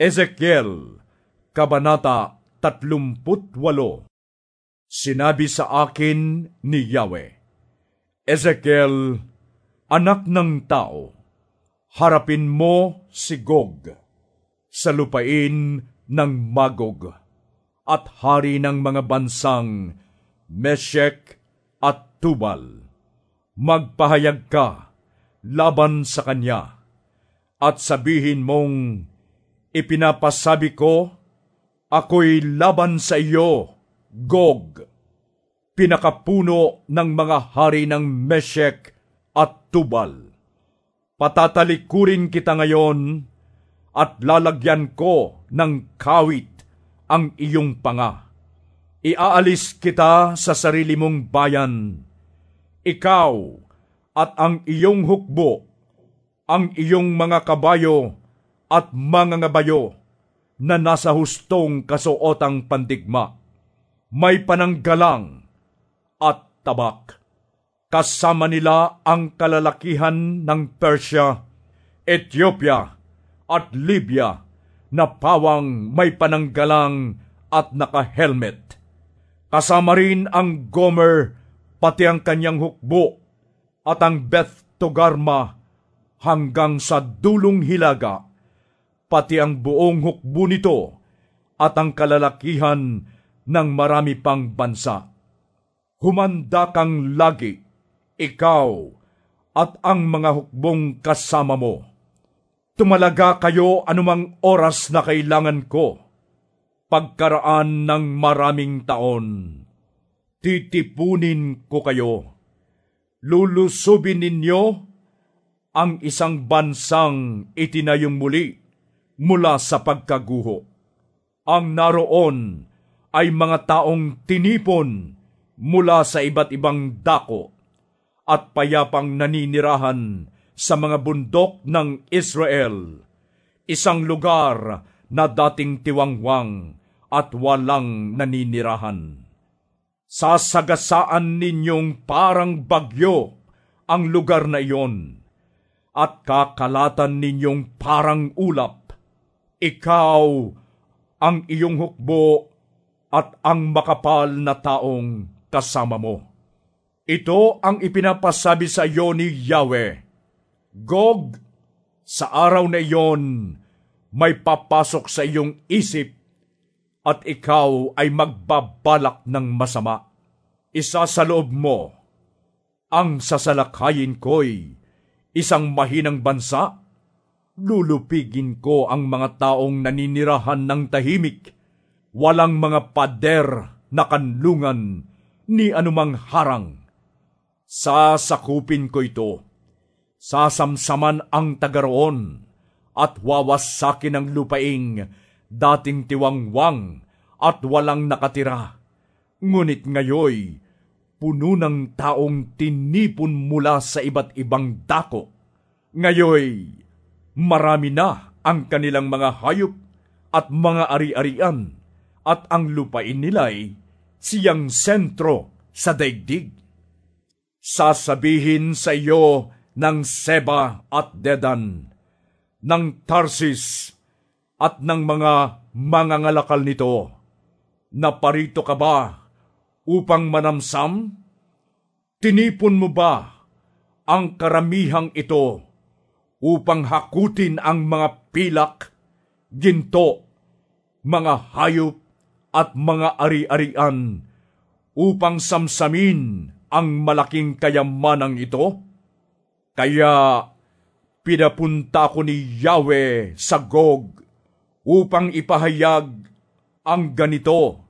Ezekiel, Kabanata 38 Sinabi sa akin ni Yahweh, Ezekiel, anak ng tao, harapin mo si Gog sa lupain ng Magog at hari ng mga bansang Meshek at Tubal. Magpahayag ka laban sa kanya at sabihin mong Ipinapasabi ko, ako'y laban sa iyo, Gog, pinakapuno ng mga hari ng Meshek at Tubal. Patatalikurin kita ngayon at lalagyan ko ng kawit ang iyong panga. Iaalis kita sa sarili mong bayan. Ikaw at ang iyong hukbo, ang iyong mga kabayo, at mga ngabayo na nasa hustong kasuotang pandigma. May pananggalang at tabak. Kasama nila ang kalalakihan ng Persia, Ethiopia at Libya na pawang may pananggalang at naka-helmet. Kasama rin ang Gomer pati ang kanyang hukbo at ang Beth Togarma hanggang sa dulong hilaga pati ang buong hukbo nito at ang kalalakihan ng marami pang bansa. Humanda kang lagi, ikaw at ang mga hukbong kasama mo. Tumalaga kayo anumang oras na kailangan ko, pagkaraan ng maraming taon. Titipunin ko kayo. Lulusubin ninyo ang isang bansang itinayong muli mula sa pagkaguho. Ang naroon ay mga taong tinipon mula sa iba't ibang dako at payapang naninirahan sa mga bundok ng Israel, isang lugar na dating tiwangwang at walang naninirahan. Sasagasaan ninyong parang bagyo ang lugar na iyon, at kakalatan ninyong parang ulap ikaw ang iyong hukbo at ang makapal na taong kasama mo. Ito ang ipinapasabi sa iyo ni Yahweh. Gog, sa araw na iyon, may papasok sa iyong isip at ikaw ay magbabalak ng masama. Isa sa loob mo, ang sasalakayin ko'y isang mahinang bansa lulupigin ko ang mga taong naninirahan ng tahimik, walang mga pader na kanlungan ni anumang harang. Sasakupin ko ito, sasamsaman ang tagaroon, at wawasakin ang lupaing dating tiwangwang at walang nakatira. Ngunit ngayoy, puno ng taong tinipon mula sa iba't ibang dako. Ngayoy, Marami na ang kanilang mga hayop at mga ari-arian at ang lupain nila'y siyang sentro sa daigdig. Sasabihin sa iyo ng Seba at Dedan, ng Tarsis at ng mga mangangalakal nito, na parito ka ba upang manamsam? Tinipon mo ba ang karamihang ito upang hakutin ang mga pilak, ginto, mga hayop at mga ari-arian upang samsamin ang malaking kayamanang ito? Kaya pinapunta ko ni Yahweh sa Gog upang ipahayag ang ganito.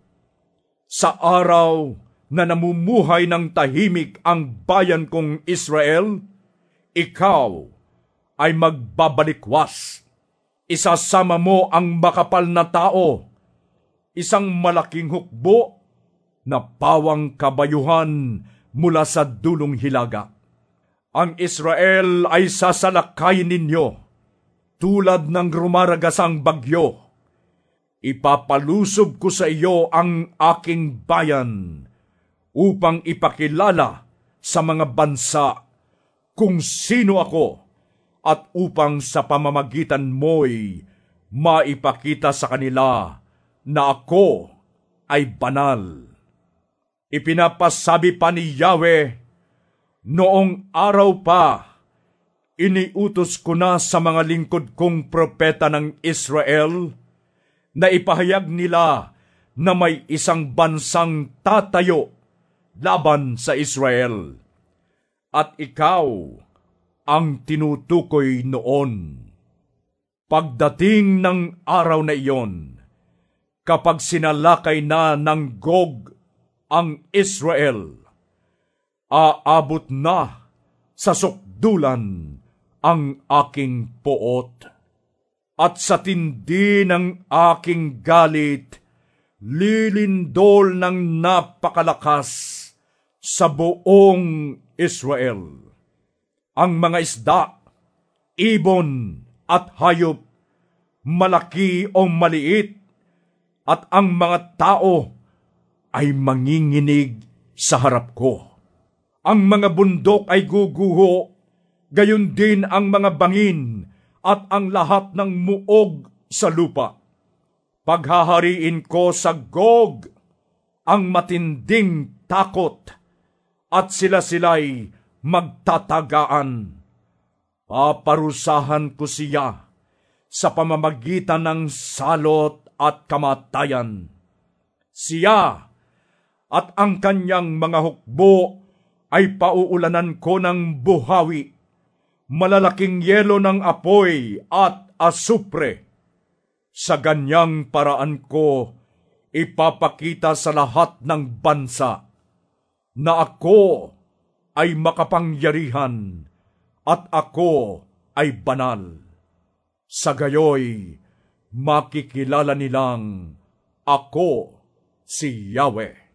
Sa araw na namumuhay ng tahimik ang bayan kong Israel, ikaw ay magbabalikwas. Isasama mo ang makapal na tao, isang malaking hukbo na pawang kabayuhan mula sa dulong hilaga. Ang Israel ay sasalakayin ninyo tulad ng rumaragasang bagyo. Ipapalusob ko sa iyo ang aking bayan upang ipakilala sa mga bansa kung sino ako at upang sa pamamagitan mo'y maipakita sa kanila na ako ay banal. Ipinapasabi pa ni Yahweh, noong araw pa, iniutos ko na sa mga lingkod kong propeta ng Israel na ipahayag nila na may isang bansang tatayo laban sa Israel. At ikaw ang tinutukoy noon. Pagdating ng araw na iyon, kapag sinalakay na ng Gog ang Israel, aabot na sa sukdulan ang aking poot. At sa tindi ng aking galit, lilindol ng napakalakas sa buong Israel. Ang mga isda, ibon at hayop, malaki o maliit, at ang mga tao ay manginginig sa harap ko. Ang mga bundok ay guguho, gayon din ang mga bangin at ang lahat ng muog sa lupa. Paghahariin ko sa Gog ang matinding takot at sila-sila'y magtatagaan. Paparusahan ko siya sa pamamagitan ng salot at kamatayan. Siya at ang kanyang mga hukbo ay pauulanan ko ng buhawi, malalaking yelo ng apoy at asupre. Sa ganyang paraan ko, ipapakita sa lahat ng bansa na ako ay makapangyarihan at ako ay banal. Sa gayoy, makikilala nilang ako si Yahweh.